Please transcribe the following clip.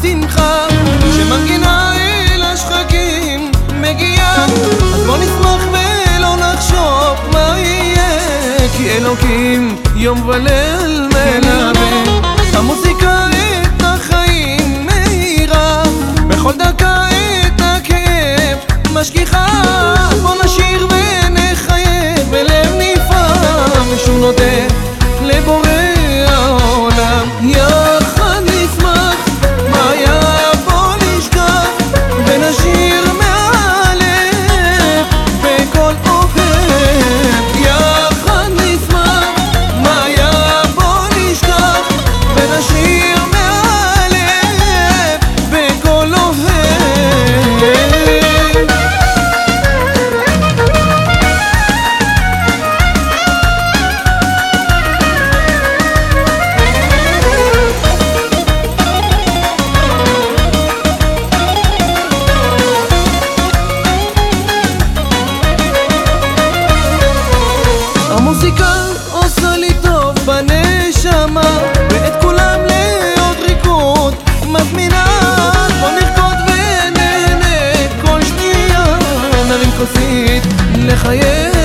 השמחה שמנגינה אל השחקים מגיעה. אז בוא נשמח ולא נחשוב מה יהיה כי אלוקים יום וליל מלך. יחסית לחייך.